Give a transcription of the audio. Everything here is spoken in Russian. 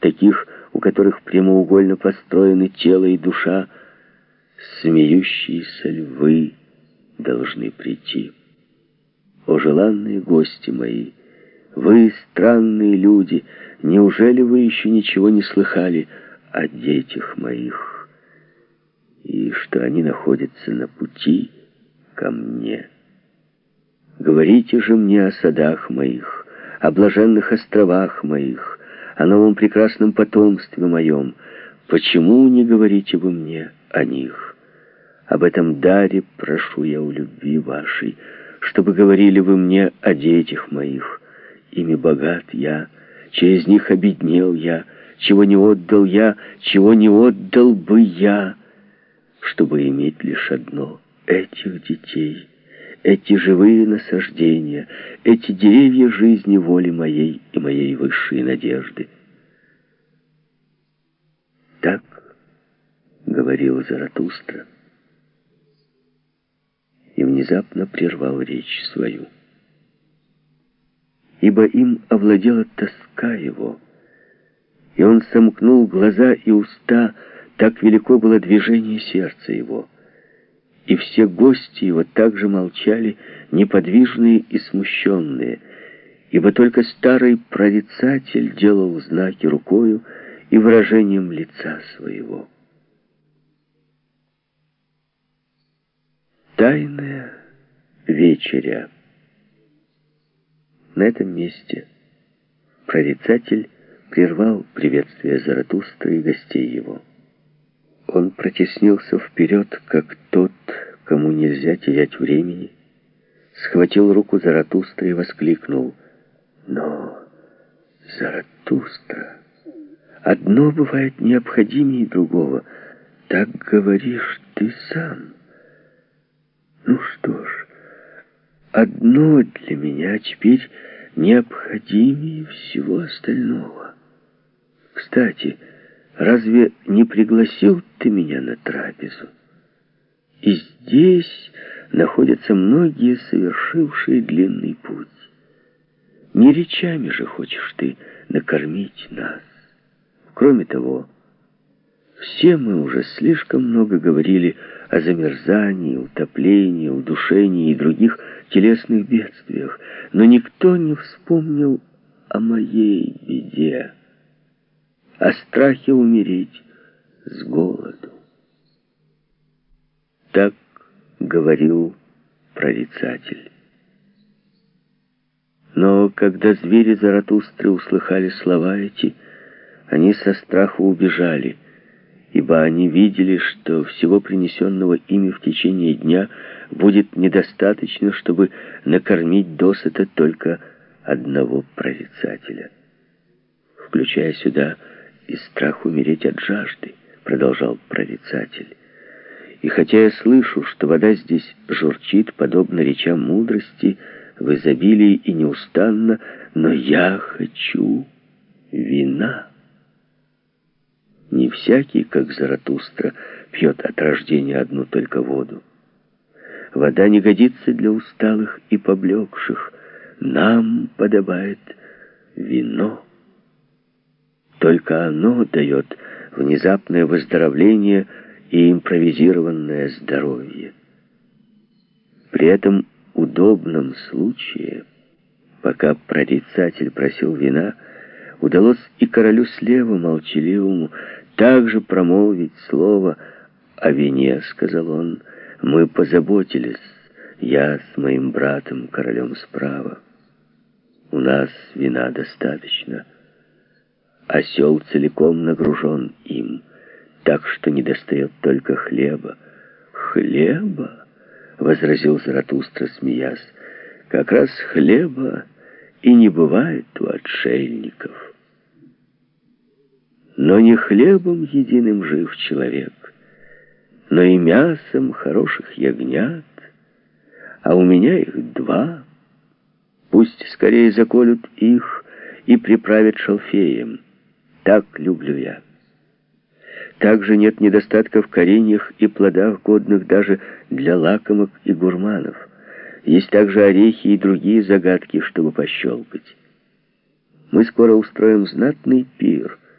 таких, у которых прямоугольно построены тело и душа, смеющиеся львы должны прийти. О, желанные гости мои, вы, странные люди, неужели вы еще ничего не слыхали о детях моих, и что они находятся на пути ко мне? Говорите же мне о садах моих, о блаженных островах моих, о новом прекрасном потомстве моем. Почему не говорите вы мне о них? Об этом даре прошу я у любви вашей, чтобы говорили вы мне о детях моих. Ими богат я, через них обеднел я, чего не отдал я, чего не отдал бы я, чтобы иметь лишь одно — этих детей, эти живые насаждения, эти деревья жизни воли моей и моей высшей надежды. Так говорил Заратустра и внезапно прервал речь свою. Ибо им овладела тоска его, и он сомкнул глаза и уста, так велико было движение сердца его. И все гости его также молчали, неподвижные и смущенные, ибо только старый прорицатель делал знаки рукою и выражением лица своего. Тайная вечеря. На этом месте прорицатель прервал приветствие Заратустра и гостей его. Он протеснился вперед, как тот, кому нельзя терять времени, схватил руку Заратустра и воскликнул. «Но, Заратустра, одно бывает необходимее другого. Так говоришь ты сам». Ну что ж, одно для меня теперь необходимее всего остального. Кстати, разве не пригласил ты меня на трапезу? И здесь находятся многие, совершившие длинный путь. Не речами же хочешь ты накормить нас. Кроме того, все мы уже слишком много говорили о замерзании, утоплении, удушении и других телесных бедствиях, но никто не вспомнил о моей беде, о страхе умереть с голоду. Так говорил прорицатель. Но когда звери Заратустры услыхали слова эти, они со страху убежали — ибо они видели, что всего принесенного ими в течение дня будет недостаточно, чтобы накормить досыта только одного прорицателя. Включая сюда и страх умереть от жажды, продолжал прорицатель. И хотя я слышу, что вода здесь журчит, подобно речам мудрости, в изобилии и неустанно, но я хочу вина. Не всякий, как Заратустра, пьет от рождения одну только воду. Вода не годится для усталых и поблекших. Нам подобает вино. Только оно дает внезапное выздоровление и импровизированное здоровье. При этом удобном случае, пока прорицатель просил вина, удалось и королю слева молчаливому также промолвить слово о вине, сказал он. Мы позаботились, я с моим братом, королем справа. У нас вина достаточно. Осел целиком нагружен им, так что не достает только хлеба. Хлеба? Возразил Заратустра, смеясь. Как раз хлеба и не бывает у отшельников. Но не хлебом единым жив человек, но и мясом хороших ягнят, а у меня их два. Пусть скорее заколют их и приправят шалфеем. Так люблю я. Также нет недостатка в кореньях и плодах, годных даже для лакомок и гурманов. Есть также орехи и другие загадки, чтобы пощелкать. Мы скоро устроим знатный пир —